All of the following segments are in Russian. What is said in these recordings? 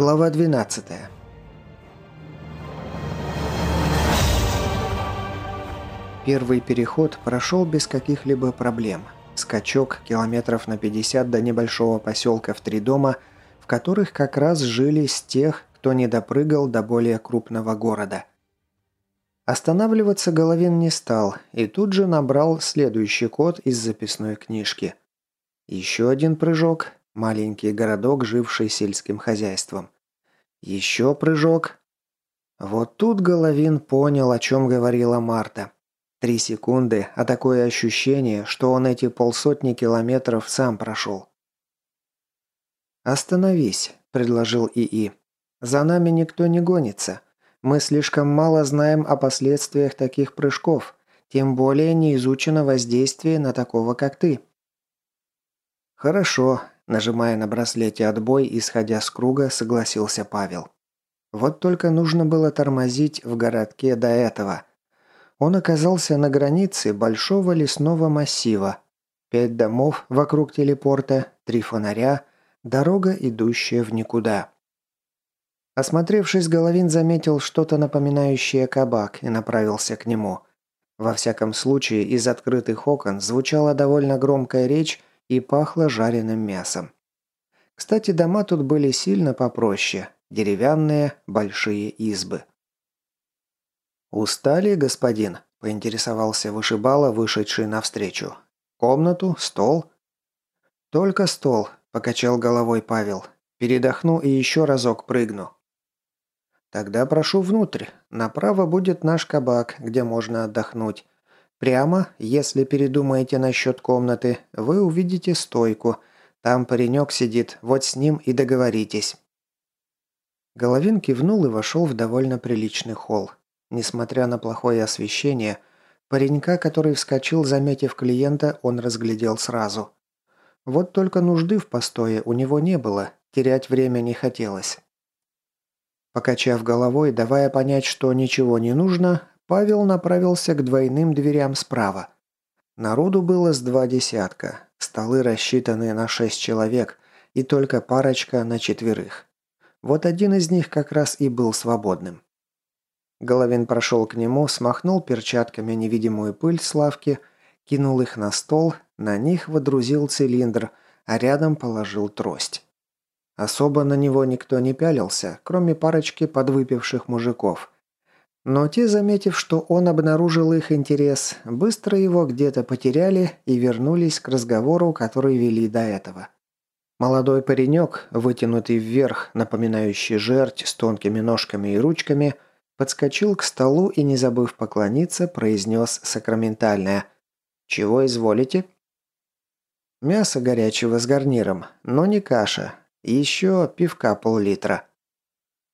Глава 12. Первый переход прошел без каких-либо проблем. Скачок километров на 50 до небольшого поселка в три дома, в которых как раз жили с тех, кто не допрыгал до более крупного города. Останавливаться Головин не стал и тут же набрал следующий код из записной книжки. Еще один прыжок, Маленький городок, живший сельским хозяйством. Еще прыжок. Вот тут Головин понял, о чем говорила Марта. Три секунды, а такое ощущение, что он эти полсотни километров сам прошел. «Остановись», – предложил ИИ. «За нами никто не гонится. Мы слишком мало знаем о последствиях таких прыжков, тем более не изучено воздействие на такого, как ты». «Хорошо», Нажимая на браслете «Отбой», исходя с круга, согласился Павел. Вот только нужно было тормозить в городке до этого. Он оказался на границе большого лесного массива. Пять домов вокруг телепорта, три фонаря, дорога, идущая в никуда. Осмотревшись, Головин заметил что-то напоминающее кабак и направился к нему. Во всяком случае, из открытых окон звучала довольно громкая речь, и пахло жареным мясом. Кстати, дома тут были сильно попроще. Деревянные, большие избы. «Устали, господин?» – поинтересовался вышибала, вышедший навстречу. «Комнату? Стол?» «Только стол», – покачал головой Павел. «Передохну и еще разок прыгну». «Тогда прошу внутрь. Направо будет наш кабак, где можно отдохнуть. Прямо, если передумаете насчет комнаты, вы увидите стойку. Там паренек сидит, вот с ним и договоритесь». Головин кивнул и вошел в довольно приличный холл. Несмотря на плохое освещение, паренька, который вскочил, заметив клиента, он разглядел сразу. Вот только нужды в постое у него не было, терять время не хотелось. Покачав головой, давая понять, что ничего не нужно, Павел направился к двойным дверям справа. Народу было с два десятка. Столы рассчитаны на шесть человек и только парочка на четверых. Вот один из них как раз и был свободным. Головин прошел к нему, смахнул перчатками невидимую пыль с лавки, кинул их на стол, на них водрузил цилиндр, а рядом положил трость. Особо на него никто не пялился, кроме парочки подвыпивших мужиков – но те, заметив, что он обнаружил их интерес, быстро его где-то потеряли и вернулись к разговору, который вели до этого. Молодой паренек, вытянутый вверх, напоминающий жерть с тонкими ножками и ручками, подскочил к столу и, не забыв поклониться, произнес сакраментальное «Чего изволите?» «Мясо горячего с гарниром, но не каша. Еще пивка пол-литра».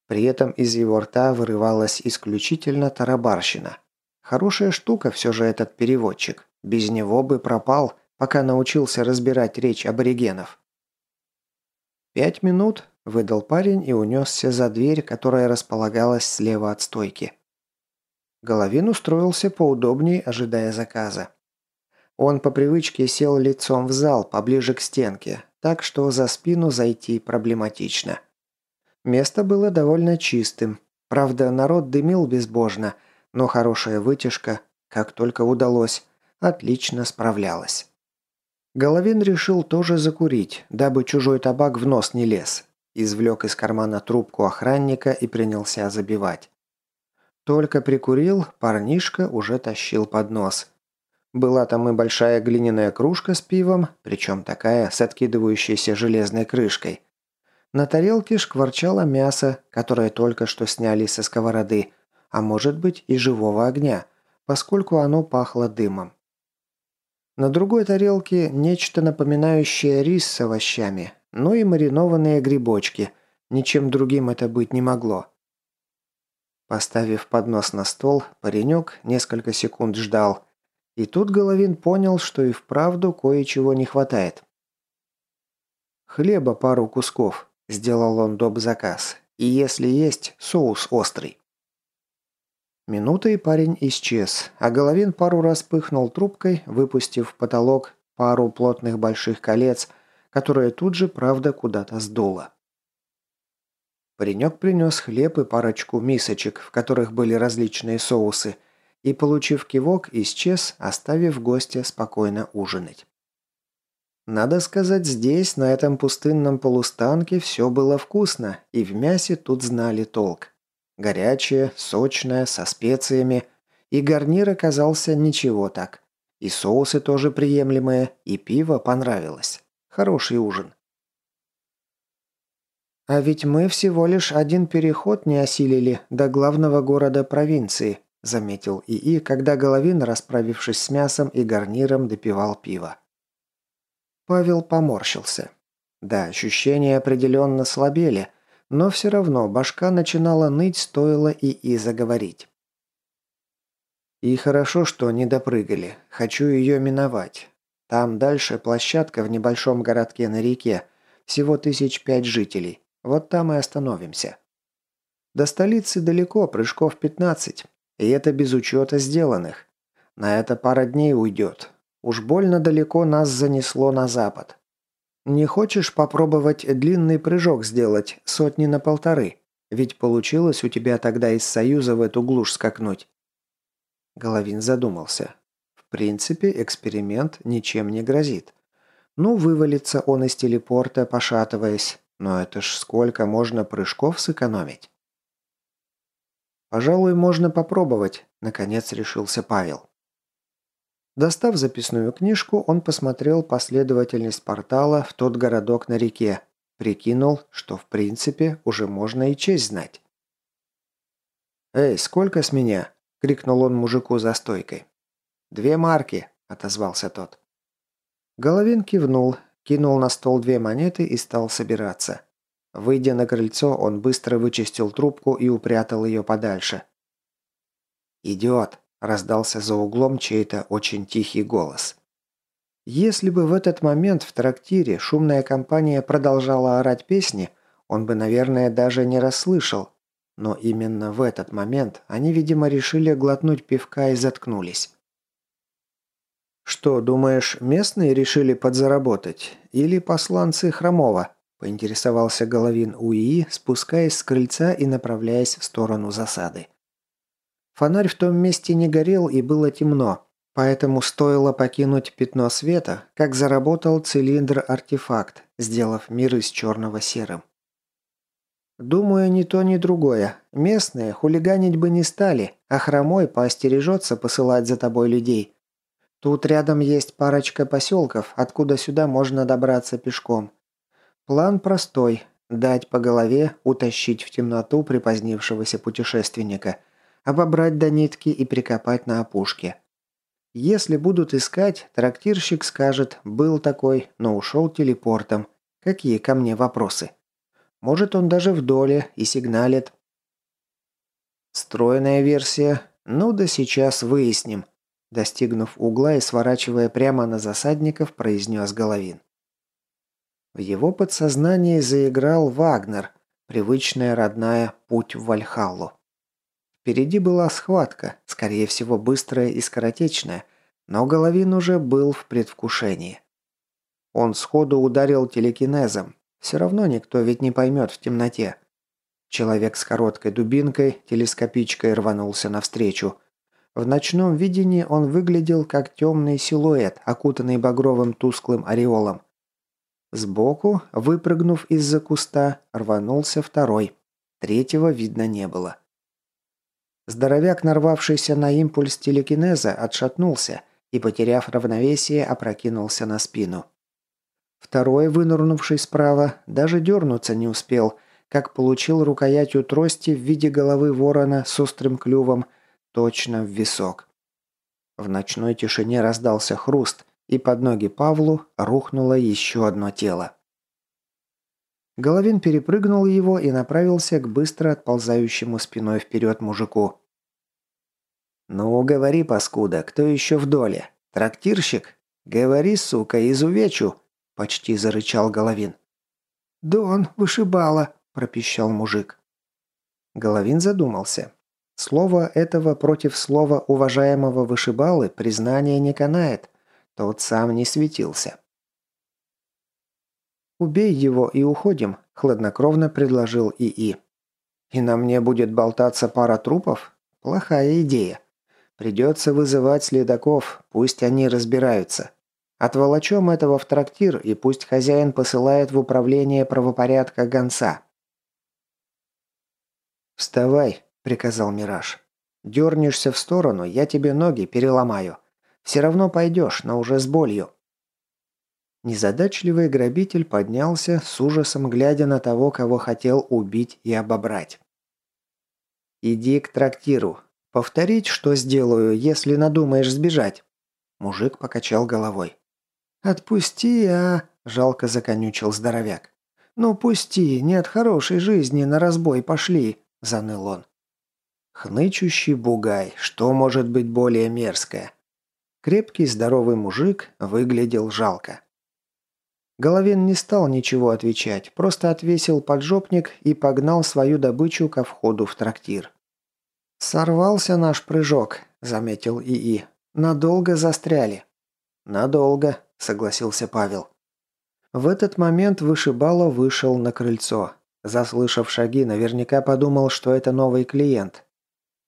При этом из его рта вырывалась исключительно тарабарщина. Хорошая штука все же этот переводчик. Без него бы пропал, пока научился разбирать речь аборигенов. «Пять минут», – выдал парень и унесся за дверь, которая располагалась слева от стойки. Головин устроился поудобнее, ожидая заказа. Он по привычке сел лицом в зал, поближе к стенке, так что за спину зайти проблематично. Место было довольно чистым. Правда, народ дымил безбожно, но хорошая вытяжка, как только удалось, отлично справлялась. Головин решил тоже закурить, дабы чужой табак в нос не лез. Извлек из кармана трубку охранника и принялся забивать. Только прикурил, парнишка уже тащил под нос. Была там и большая глиняная кружка с пивом, причем такая с откидывающейся железной крышкой. На тарелке шкварчало мясо, которое только что сняли со сковороды, а может быть и живого огня, поскольку оно пахло дымом. На другой тарелке нечто напоминающее рис с овощами, ну и маринованные грибочки. Ничем другим это быть не могло. Поставив поднос на стол, паренек несколько секунд ждал. И тут Головин понял, что и вправду кое-чего не хватает. «Хлеба пару кусков», Сделал он доп. заказ. И если есть, соус острый. Минута и парень исчез, а Головин пару раз пыхнул трубкой, выпустив в потолок пару плотных больших колец, которые тут же, правда, куда-то сдуло. Паренек принес хлеб и парочку мисочек, в которых были различные соусы, и, получив кивок, исчез, оставив гостя спокойно ужинать. Надо сказать, здесь, на этом пустынном полустанке, все было вкусно, и в мясе тут знали толк. Горячее, сочное, со специями, и гарнир оказался ничего так. И соусы тоже приемлемые, и пиво понравилось. Хороший ужин. «А ведь мы всего лишь один переход не осилили до главного города провинции», заметил ИИ, когда Головин, расправившись с мясом и гарниром, допивал пиво. Павел поморщился. Да, ощущения определенно слабели, но все равно башка начинала ныть, стоило ИИ заговорить. И хорошо, что не допрыгали. Хочу ее миновать. Там дальше площадка в небольшом городке на реке. Всего тысяч пять жителей. Вот там и остановимся. До столицы далеко, прыжков 15. И это без учета сделанных. На это пара дней уйдет. Уж больно далеко нас занесло на запад. Не хочешь попробовать длинный прыжок сделать, сотни на полторы? Ведь получилось у тебя тогда из Союза в эту глушь скакнуть. Головин задумался. В принципе, эксперимент ничем не грозит. Ну, вывалится он из телепорта, пошатываясь. Но это ж сколько можно прыжков сэкономить? «Пожалуй, можно попробовать», – наконец решился Павел. Достав записную книжку, он посмотрел последовательность портала в тот городок на реке. Прикинул, что в принципе уже можно и честь знать. «Эй, сколько с меня?» – крикнул он мужику за стойкой. «Две марки», – отозвался тот. Головин кивнул, кинул на стол две монеты и стал собираться. Выйдя на крыльцо, он быстро вычистил трубку и упрятал ее подальше. «Идиот!» – раздался за углом чей-то очень тихий голос. Если бы в этот момент в трактире шумная компания продолжала орать песни, он бы, наверное, даже не расслышал. Но именно в этот момент они, видимо, решили глотнуть пивка и заткнулись. «Что, думаешь, местные решили подзаработать? Или посланцы Хромова?» – поинтересовался Головин УИИ, спускаясь с крыльца и направляясь в сторону засады. Фонарь в том месте не горел и было темно, поэтому стоило покинуть пятно света, как заработал цилиндр-артефакт, сделав мир из черного серым. «Думаю, ни то, ни другое. Местные хулиганить бы не стали, а хромой поостережется посылать за тобой людей. Тут рядом есть парочка поселков, откуда сюда можно добраться пешком. План простой – дать по голове, утащить в темноту припозднившегося путешественника, обобрать до нитки и прикопать на опушке. Если будут искать, трактирщик скажет «был такой, но ушел телепортом». Какие ко мне вопросы? Может, он даже в доле и сигналит. Стройная версия. Ну да сейчас выясним. Достигнув угла и сворачивая прямо на засадников, произнес Головин. В его подсознании заиграл Вагнер, привычная родная «Путь в Вальхаллу». Впереди была схватка, скорее всего быстрая и скоротечная, но Головин уже был в предвкушении. Он сходу ударил телекинезом. Все равно никто ведь не поймет в темноте. Человек с короткой дубинкой, телескопичкой рванулся навстречу. В ночном видении он выглядел как темный силуэт, окутанный багровым тусклым ореолом. Сбоку, выпрыгнув из-за куста, рванулся второй. Третьего видно не было. Здоровяк, нарвавшийся на импульс телекинеза, отшатнулся и, потеряв равновесие, опрокинулся на спину. Второй, вынырнувший справа, даже дернуться не успел, как получил рукоятью трости в виде головы ворона с острым клювом – Точно в висок. В ночной тишине раздался хруст, и под ноги Павлу рухнуло еще одно тело. Головин перепрыгнул его и направился к быстро отползающему спиной вперед мужику. «Ну, говори, паскуда, кто еще в доле? Трактирщик? Говори, сука, изувечу!» – почти зарычал Головин. «Дон, вышибала!» – пропищал мужик. Головин задумался. Слово этого против слова уважаемого вышибалы признание не канает. Тот сам не светился. «Убей его и уходим», – хладнокровно предложил ИИ. И на мне будет болтаться пара трупов? Плохая идея. Придется вызывать следаков, пусть они разбираются. Отволочем этого в трактир, и пусть хозяин посылает в управление правопорядка гонца. «Вставай», — приказал Мираж. «Дернешься в сторону, я тебе ноги переломаю. Все равно пойдешь, но уже с болью». Незадачливый грабитель поднялся, с ужасом глядя на того, кого хотел убить и обобрать. «Иди к трактиру. Повторить, что сделаю, если надумаешь сбежать?» Мужик покачал головой. «Отпусти, а...» – жалко законючил здоровяк. «Ну пусти, нет хорошей жизни, на разбой пошли», – заныл он. Хнычущий бугай, что может быть более мерзкое? Крепкий здоровый мужик выглядел жалко. Головин не стал ничего отвечать, просто отвесил поджопник и погнал свою добычу ко входу в трактир. «Сорвался наш прыжок», — заметил ИИ. «Надолго застряли». «Надолго», — согласился Павел. В этот момент вышибало вышел на крыльцо. Заслышав шаги, наверняка подумал, что это новый клиент.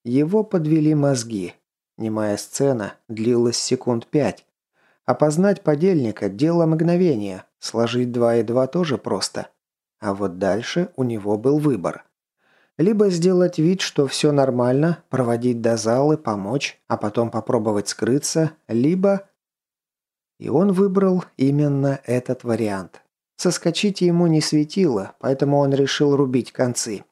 Его подвели мозги. Немая сцена длилась секунд пять. Опознать подельника – дело мгновения, сложить два и два тоже просто. А вот дальше у него был выбор. Либо сделать вид, что все нормально, проводить до залы, помочь, а потом попробовать скрыться, либо... И он выбрал именно этот вариант. Соскочить ему не светило, поэтому он решил рубить концы.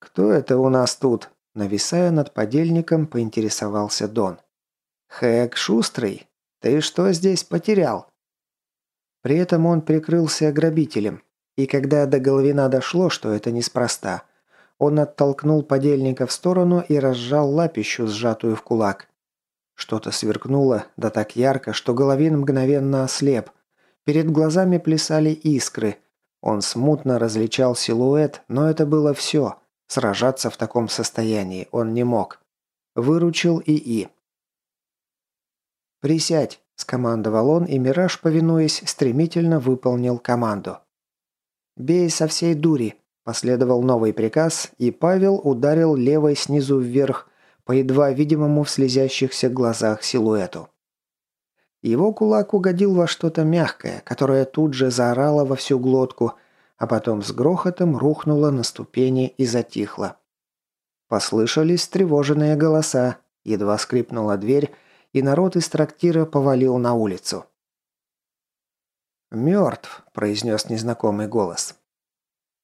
«Кто это у нас тут?» Нависая над подельником, поинтересовался Дон. «Хэк Шустрый, ты что здесь потерял?» При этом он прикрылся грабителем, и когда до Головина дошло, что это неспроста, он оттолкнул подельника в сторону и разжал лапищу, сжатую в кулак. Что-то сверкнуло, да так ярко, что Головин мгновенно ослеп. Перед глазами плясали искры. Он смутно различал силуэт, но это было все. Сражаться в таком состоянии он не мог. Выручил ИИ. «Присядь», – скомандовал он, и Мираж, повинуясь, стремительно выполнил команду. «Бей со всей дури», – последовал новый приказ, и Павел ударил левой снизу вверх по едва видимому в слезящихся глазах силуэту. Его кулак угодил во что-то мягкое, которое тут же заорало во всю глотку, а потом с грохотом рухнуло на ступени и затихло. Послышались тревоженные голоса, едва скрипнула дверь, и народ из трактира повалил на улицу. «Мертв», – произнес незнакомый голос.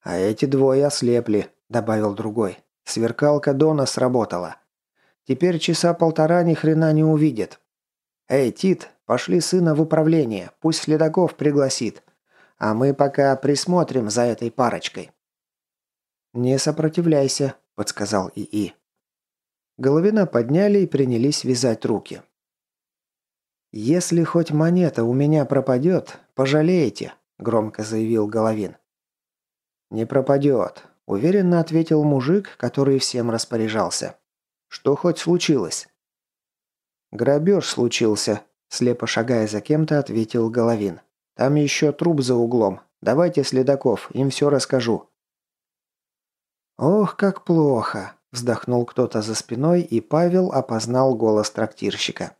«А эти двое ослепли», – добавил другой. «Сверкалка Дона сработала. Теперь часа полтора ни хрена не увидит. Эй, Тит, пошли сына в управление, пусть следаков пригласит. А мы пока присмотрим за этой парочкой». «Не сопротивляйся», – подсказал ИИ. Головина подняли и принялись вязать руки. «Если хоть монета у меня пропадет, пожалеете», – громко заявил Головин. «Не пропадет», – уверенно ответил мужик, который всем распоряжался. «Что хоть случилось?» «Грабеж случился», – слепо шагая за кем-то, ответил Головин. «Там еще труп за углом. Давайте следаков, им все расскажу». «Ох, как плохо!» – вздохнул кто-то за спиной, и Павел опознал голос трактирщика.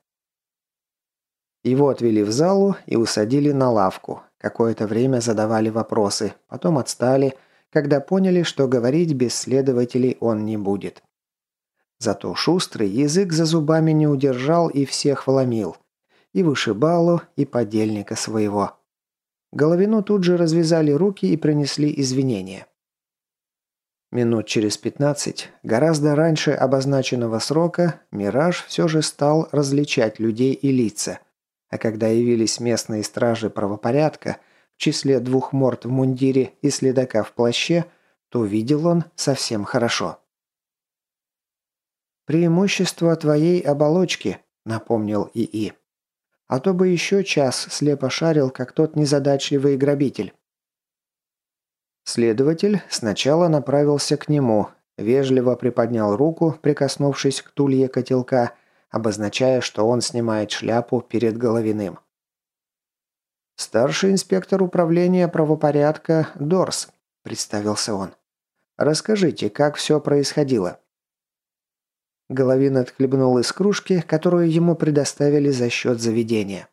Его отвели в залу и усадили на лавку. Какое-то время задавали вопросы, потом отстали, когда поняли, что говорить без следователей он не будет. Зато шустрый язык за зубами не удержал и всех вломил. И вышибалу, и подельника своего. Головину тут же развязали руки и принесли извинения. Минут через пятнадцать, гораздо раньше обозначенного срока, Мираж все же стал различать людей и лица – а когда явились местные стражи правопорядка, в числе двух морд в мундире и следака в плаще, то видел он совсем хорошо. «Преимущество твоей оболочки», — напомнил ИИ. «А то бы еще час слепо шарил, как тот незадачливый грабитель». Следователь сначала направился к нему, вежливо приподнял руку, прикоснувшись к тулье котелка, обозначая, что он снимает шляпу перед Головиным. «Старший инспектор управления правопорядка Дорс», – представился он. Расскажите, как все происходило». Головин отхлебнул из кружки, которую ему предоставили за счет заведения.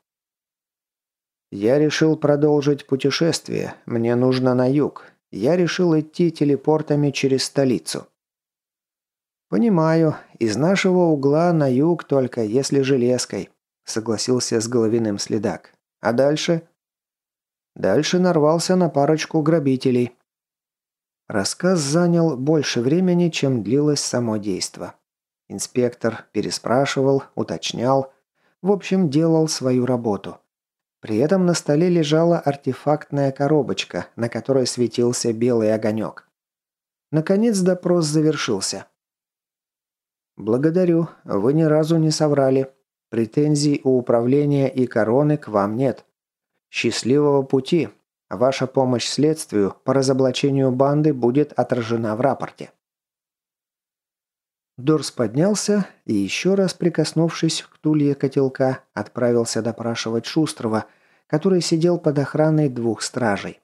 «Я решил продолжить путешествие. Мне нужно на юг. Я решил идти телепортами через столицу». «Понимаю. Из нашего угла на юг только, если железкой», – согласился с Головиным следак. «А дальше?» Дальше нарвался на парочку грабителей. Рассказ занял больше времени, чем длилось само действо. Инспектор переспрашивал, уточнял, в общем, делал свою работу. При этом на столе лежала артефактная коробочка, на которой светился белый огонек. Наконец допрос завершился. «Благодарю, вы ни разу не соврали. Претензий у управления и короны к вам нет. Счастливого пути. Ваша помощь следствию по разоблачению банды будет отражена в рапорте». Дорс поднялся и, еще раз прикоснувшись к тулье котелка, отправился допрашивать Шустрова, который сидел под охраной двух стражей.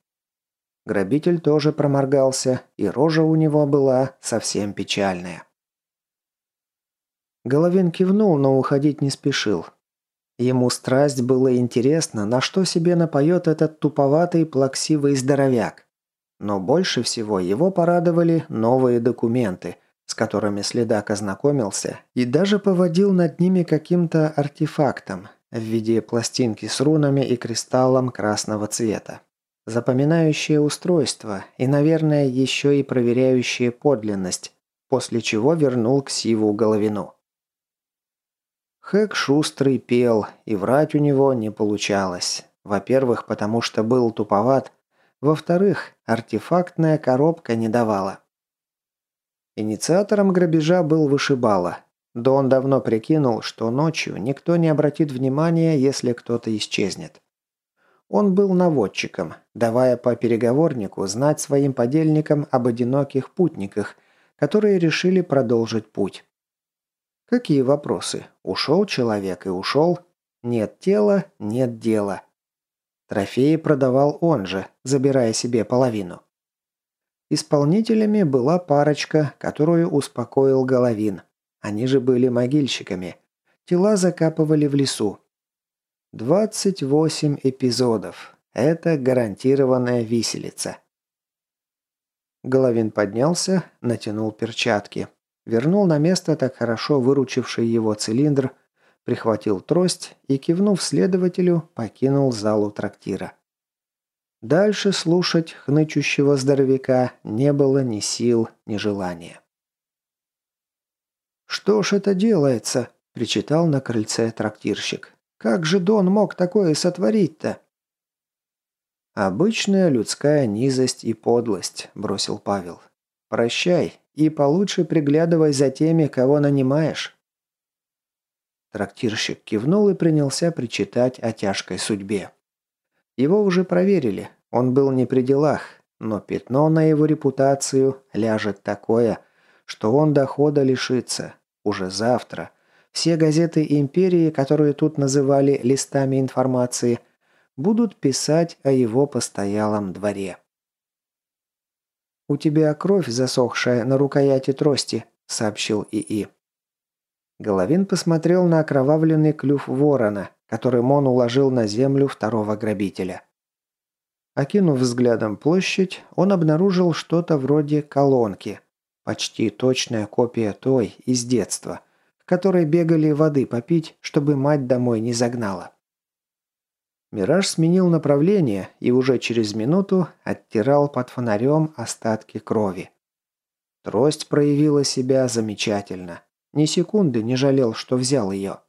Грабитель тоже проморгался, и рожа у него была совсем печальная. Головин кивнул, но уходить не спешил. Ему страсть было интересно, на что себе напоет этот туповатый плаксивый здоровяк. Но больше всего его порадовали новые документы, с которыми следак ознакомился и даже поводил над ними каким-то артефактом в виде пластинки с рунами и кристаллом красного цвета. Запоминающее устройство и, наверное, еще и проверяющее подлинность, после чего вернул к Сиву Головину. Хэк шустрый пел, и врать у него не получалось. Во-первых, потому что был туповат. Во-вторых, артефактная коробка не давала. Инициатором грабежа был вышибала. Да он давно прикинул, что ночью никто не обратит внимания, если кто-то исчезнет. Он был наводчиком, давая по переговорнику знать своим подельникам об одиноких путниках, которые решили продолжить путь. Какие вопросы? Ушел человек и ушел. Нет тела, нет дела. Трофеи продавал он же, забирая себе половину. Исполнителями была парочка, которую успокоил Головин. Они же были могильщиками. Тела закапывали в лесу. 28 эпизодов. Это гарантированная виселица. Головин поднялся, натянул перчатки. Вернул на место так хорошо выручивший его цилиндр, прихватил трость и, кивнув следователю, покинул залу трактира. Дальше слушать хнычущего здоровяка не было ни сил, ни желания. «Что ж это делается?» – причитал на крыльце трактирщик. «Как же Дон мог такое сотворить-то?» «Обычная людская низость и подлость», – бросил Павел. «Прощай и получше приглядывай за теми, кого нанимаешь». Трактирщик кивнул и принялся причитать о тяжкой судьбе. Его уже проверили, он был не при делах, но пятно на его репутацию ляжет такое, что он дохода лишится. Уже завтра. Все газеты империи, которые тут называли листами информации, будут писать о его постоялом дворе. «У тебя кровь засохшая на рукояти трости», — сообщил ИИ. Головин посмотрел на окровавленный клюв ворона, которым он уложил на землю второго грабителя. Окинув взглядом площадь, он обнаружил что-то вроде колонки. Почти точная копия той из детства, к которой бегали воды попить, чтобы мать домой не загнала. Мираж сменил направление и уже через минуту оттирал под фонарем остатки крови. Трость проявила себя замечательно. Ни секунды не жалел, что взял ее.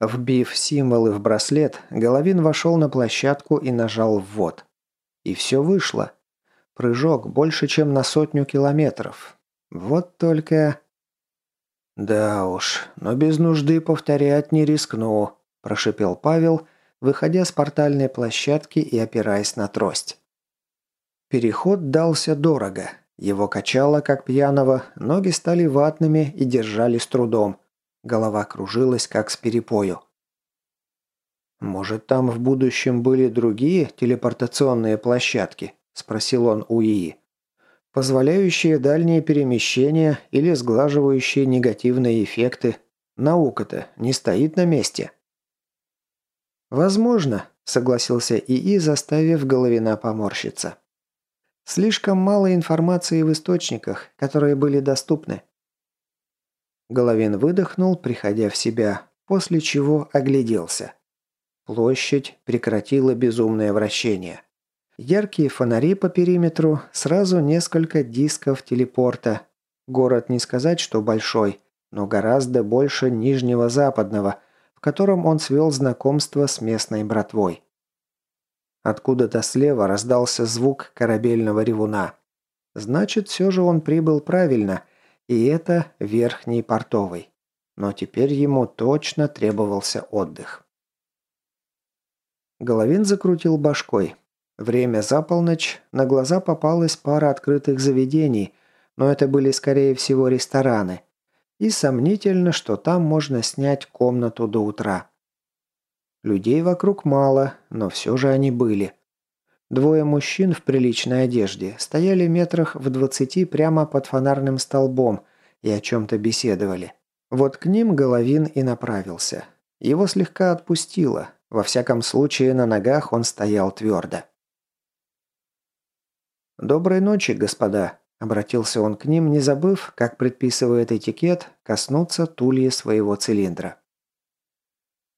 Вбив символы в браслет, Головин вошел на площадку и нажал «ввод». И все вышло. Прыжок больше, чем на сотню километров. Вот только... «Да уж, но без нужды повторять не рискну», – прошипел Павел, выходя с портальной площадки и опираясь на трость. Переход дался дорого. Его качало, как пьяного, ноги стали ватными и держали с трудом – Голова кружилась, как с перепою. «Может, там в будущем были другие телепортационные площадки?» – спросил он у Ии. позволяющие дальние перемещения или сглаживающие негативные эффекты. Наука-то не стоит на месте. «Возможно», – согласился ИИ, заставив Головина поморщиться. «Слишком мало информации в источниках, которые были доступны». Головин выдохнул, приходя в себя, после чего огляделся. Площадь прекратила безумное вращение. Яркие фонари по периметру, сразу несколько дисков телепорта. Город не сказать, что большой, но гораздо больше Нижнего Западного, котором он свел знакомство с местной братвой. Откуда-то слева раздался звук корабельного ревуна. Значит, все же он прибыл правильно, и это верхний портовый. Но теперь ему точно требовался отдых. Головин закрутил башкой. Время за полночь, на глаза попалась пара открытых заведений, но это были скорее всего рестораны. И сомнительно, что там можно снять комнату до утра. Людей вокруг мало, но все же они были. Двое мужчин в приличной одежде стояли метрах в двадцати прямо под фонарным столбом и о чем-то беседовали. Вот к ним Головин и направился. Его слегка отпустило. Во всяком случае, на ногах он стоял твердо. «Доброй ночи, господа», – обратился он к ним, не забыв, как предписывает этикет, коснуться тульи своего цилиндра.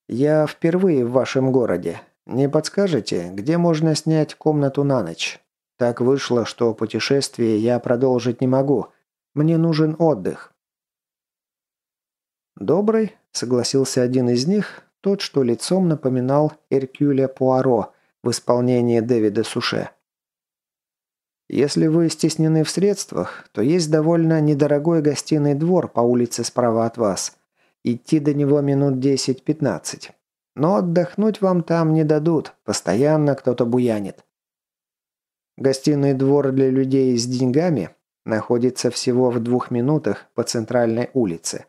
«Я впервые в вашем городе. Не подскажете, где можно снять комнату на ночь? Так вышло, что путешествие я продолжить не могу. Мне нужен отдых». «Добрый», – согласился один из них, тот, что лицом напоминал Эркюля Пуаро в исполнении Дэвида Суше. Если вы стеснены в средствах, то есть довольно недорогой гостиный двор по улице справа от вас. Идти до него минут 10-15. Но отдохнуть вам там не дадут, постоянно кто-то буянит. Гостиный двор для людей с деньгами находится всего в двух минутах по центральной улице.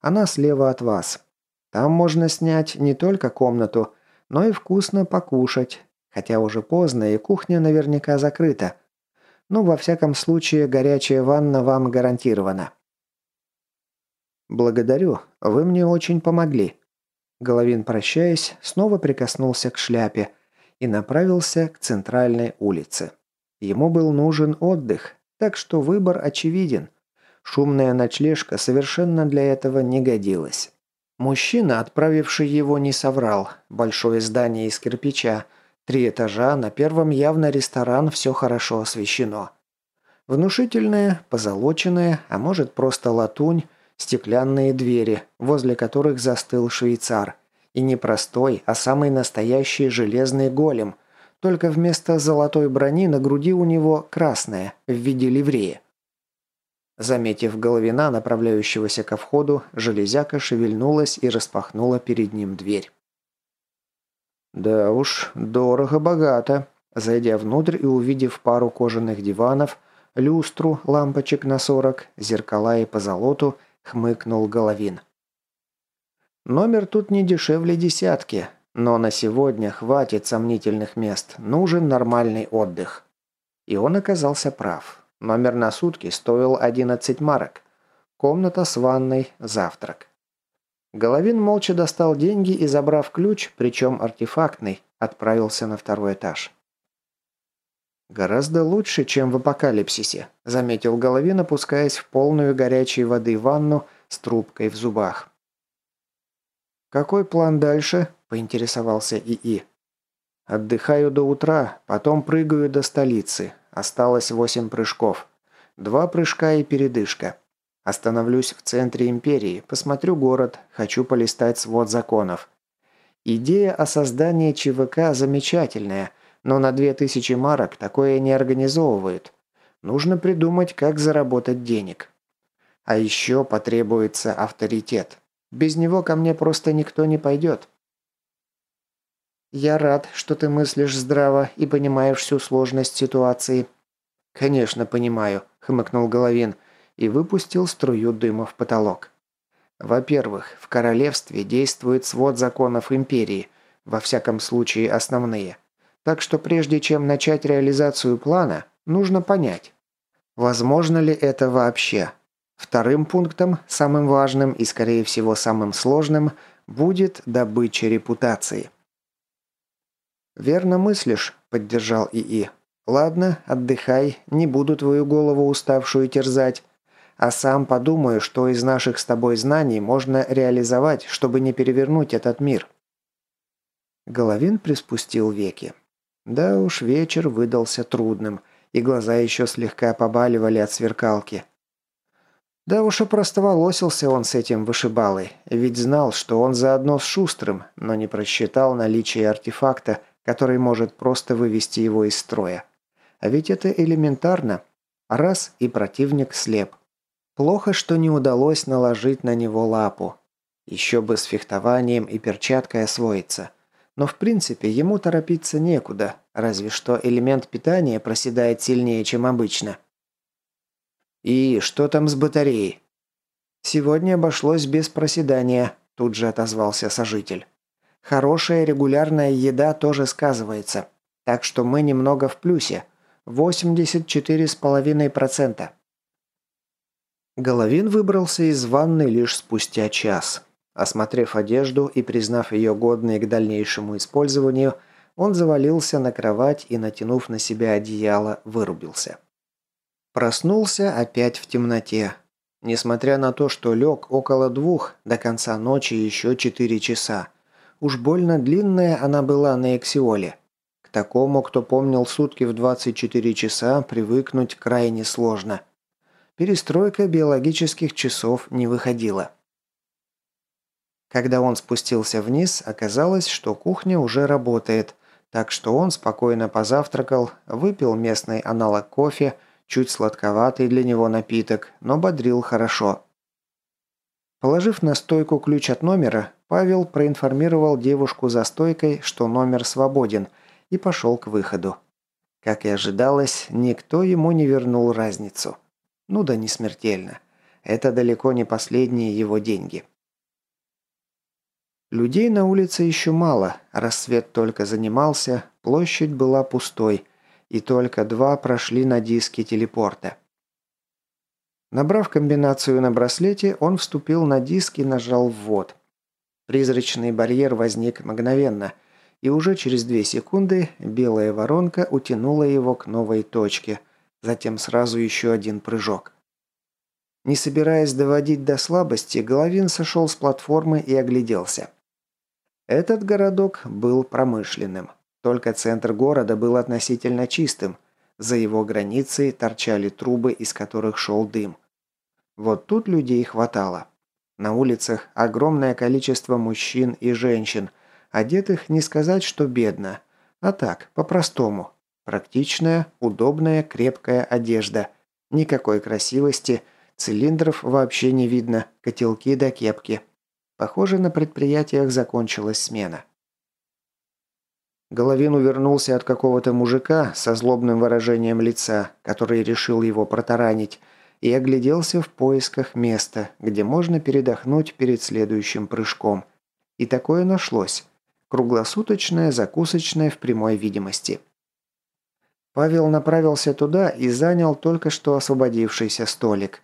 Она слева от вас. Там можно снять не только комнату, но и вкусно покушать, хотя уже поздно и кухня наверняка закрыта. Ну, во всяком случае, горячая ванна вам гарантирована. «Благодарю. Вы мне очень помогли». Головин, прощаясь, снова прикоснулся к шляпе и направился к центральной улице. Ему был нужен отдых, так что выбор очевиден. Шумная ночлежка совершенно для этого не годилась. Мужчина, отправивший его, не соврал. Большое здание из кирпича – Три этажа, на первом явно ресторан, все хорошо освещено. Внушительные, позолоченные, а может просто латунь, стеклянные двери, возле которых застыл швейцар. И не простой, а самый настоящий железный голем. Только вместо золотой брони на груди у него красная, в виде ливрея. Заметив Головина, направляющегося ко входу, железяка шевельнулась и распахнула перед ним дверь. Да уж, дорого-богато. Зайдя внутрь и увидев пару кожаных диванов, люстру, лампочек на 40, зеркала и позолоту, хмыкнул Головин. Номер тут не дешевле десятки, но на сегодня хватит сомнительных мест, нужен нормальный отдых. И он оказался прав. Номер на сутки стоил 11 марок. Комната с ванной, завтрак. Головин молча достал деньги и, забрав ключ, причем артефактный, отправился на второй этаж. «Гораздо лучше, чем в апокалипсисе», – заметил Головин, опускаясь в полную горячей воды ванну с трубкой в зубах. «Какой план дальше?» – поинтересовался ИИ. «Отдыхаю до утра, потом прыгаю до столицы. Осталось восемь прыжков. Два прыжка и передышка. Остановлюсь в центре империи, посмотрю город, хочу полистать свод законов. Идея о создании ЧВК замечательная, но на 2000 марок такое не организовывают. Нужно придумать, как заработать денег. А еще потребуется авторитет. Без него ко мне просто никто не пойдет. «Я рад, что ты мыслишь здраво и понимаешь всю сложность ситуации». «Конечно, понимаю», — хмыкнул Головин, — и выпустил струю дыма в потолок. Во-первых, в королевстве действует свод законов империи, во всяком случае основные. Так что прежде чем начать реализацию плана, нужно понять, Возможно ли это вообще? Вторым пунктом, самым важным и, скорее всего, самым сложным, будет добыча репутации. «Верно мыслишь», – поддержал ИИ. «Ладно, отдыхай, не буду твою голову уставшую терзать. А сам подумаю, что из наших с тобой знаний можно реализовать, чтобы не перевернуть этот мир». Головин приспустил веки. Да уж, вечер выдался трудным, и глаза еще слегка побаливали от сверкалки. Да уж и простоволосился он с этим вышибалой, ведь знал, что он заодно с Шустрым, но не просчитал наличие артефакта, который может просто вывести его из строя. А ведь это элементарно. Раз и противник слеп. Плохо, что не удалось наложить на него лапу. Еще бы с фехтованием и перчаткой освоиться. Но в принципе ему торопиться некуда, разве что элемент питания проседает сильнее, чем обычно. «И что там с батареей?» «Сегодня обошлось без проседания», – тут же отозвался сожитель. «Хорошая регулярная еда тоже сказывается, так что мы немного в плюсе. 84,5%. Головин выбрался из ванны лишь спустя час. Осмотрев одежду и признав ее годной к дальнейшему использованию, он завалился на кровать и, натянув на себя одеяло, вырубился. Проснулся опять в темноте. Несмотря на то, что лег около двух, до конца ночи еще четыре часа. Уж больно длинная она была на Эксиоле такому, кто помнил сутки в 24 часа, привыкнуть крайне сложно. Перестройка биологических часов не выходила. Когда он спустился вниз, оказалось, что кухня уже работает, так что он спокойно позавтракал, выпил местный аналог кофе, чуть сладковатый для него напиток, но бодрил хорошо. Положив на стойку ключ от номера, Павел проинформировал девушку за стойкой, что номер свободен – и пошел к выходу. Как и ожидалось, никто ему не вернул разницу. Ну да не смертельно. Это далеко не последние его деньги. Людей на улице еще мало, рассвет только занимался, площадь была пустой, и только два прошли на диске телепорта. Набрав комбинацию на браслете, он вступил на диск и нажал «ввод». Призрачный барьер возник мгновенно – и уже через две секунды белая воронка утянула его к новой точке, затем сразу еще один прыжок. Не собираясь доводить до слабости, Головин сошел с платформы и огляделся. Этот городок был промышленным. Только центр города был относительно чистым. За его границей торчали трубы, из которых шел дым. Вот тут людей хватало. На улицах огромное количество мужчин и женщин – Одетых не сказать, что бедно, а так, по-простому. Практичная, удобная, крепкая одежда. Никакой красивости, цилиндров вообще не видно, котелки до кепки. Похоже, на предприятиях закончилась смена. Головин увернулся от какого-то мужика со злобным выражением лица, который решил его протаранить, и огляделся в поисках места, где можно передохнуть перед следующим прыжком. И такое нашлось. Круглосуточная закусочная в прямой видимости. Павел направился туда и занял только что освободившийся столик.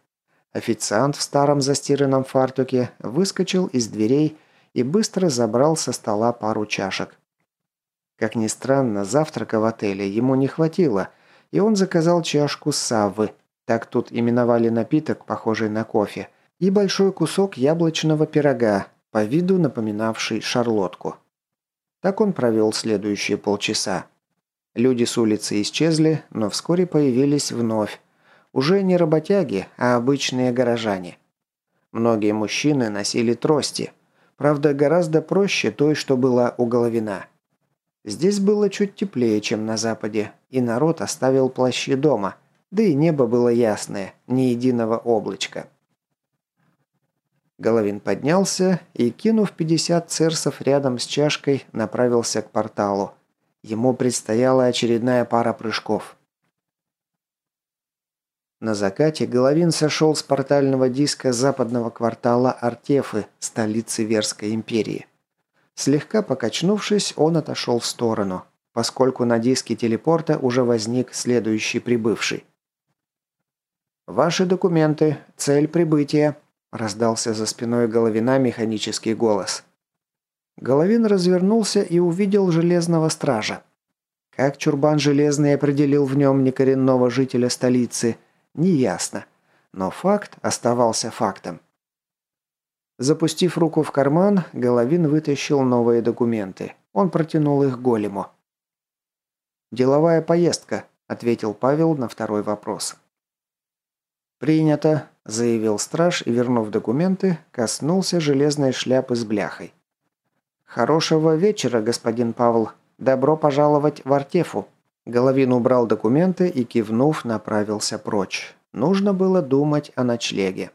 Официант в старом застиранном фартуке выскочил из дверей и быстро забрал со стола пару чашек. Как ни странно, завтрака в отеле ему не хватило, и он заказал чашку саввы, так тут именовали напиток, похожий на кофе, и большой кусок яблочного пирога, по виду напоминавший шарлотку. Так он провел следующие полчаса. Люди с улицы исчезли, но вскоре появились вновь. Уже не работяги, а обычные горожане. Многие мужчины носили трости. Правда, гораздо проще той, что была у Головина. Здесь было чуть теплее, чем на западе, и народ оставил плащи дома, да и небо было ясное, ни единого облачка. Головин поднялся и, кинув 50 церсов рядом с чашкой, направился к порталу. Ему предстояла очередная пара прыжков. На закате Головин сошел с портального диска западного квартала Артефы, столицы Верской империи. Слегка покачнувшись, он отошел в сторону, поскольку на диске телепорта уже возник следующий прибывший. «Ваши документы. Цель прибытия», – раздался за спиной Головина механический голос. Головин развернулся и увидел железного стража. Как Чурбан Железный определил в нем некоренного жителя столицы, неясно. Но факт оставался фактом. Запустив руку в карман, Головин вытащил новые документы. Он протянул их голему. «Деловая поездка», – ответил Павел на второй вопрос. «Принято», – заявил страж и, вернув документы, коснулся железной шляпы с бляхой. «Хорошего вечера, господин Павел. Добро пожаловать в Артефу». Головин убрал документы и, кивнув, направился прочь. Нужно было думать о ночлеге.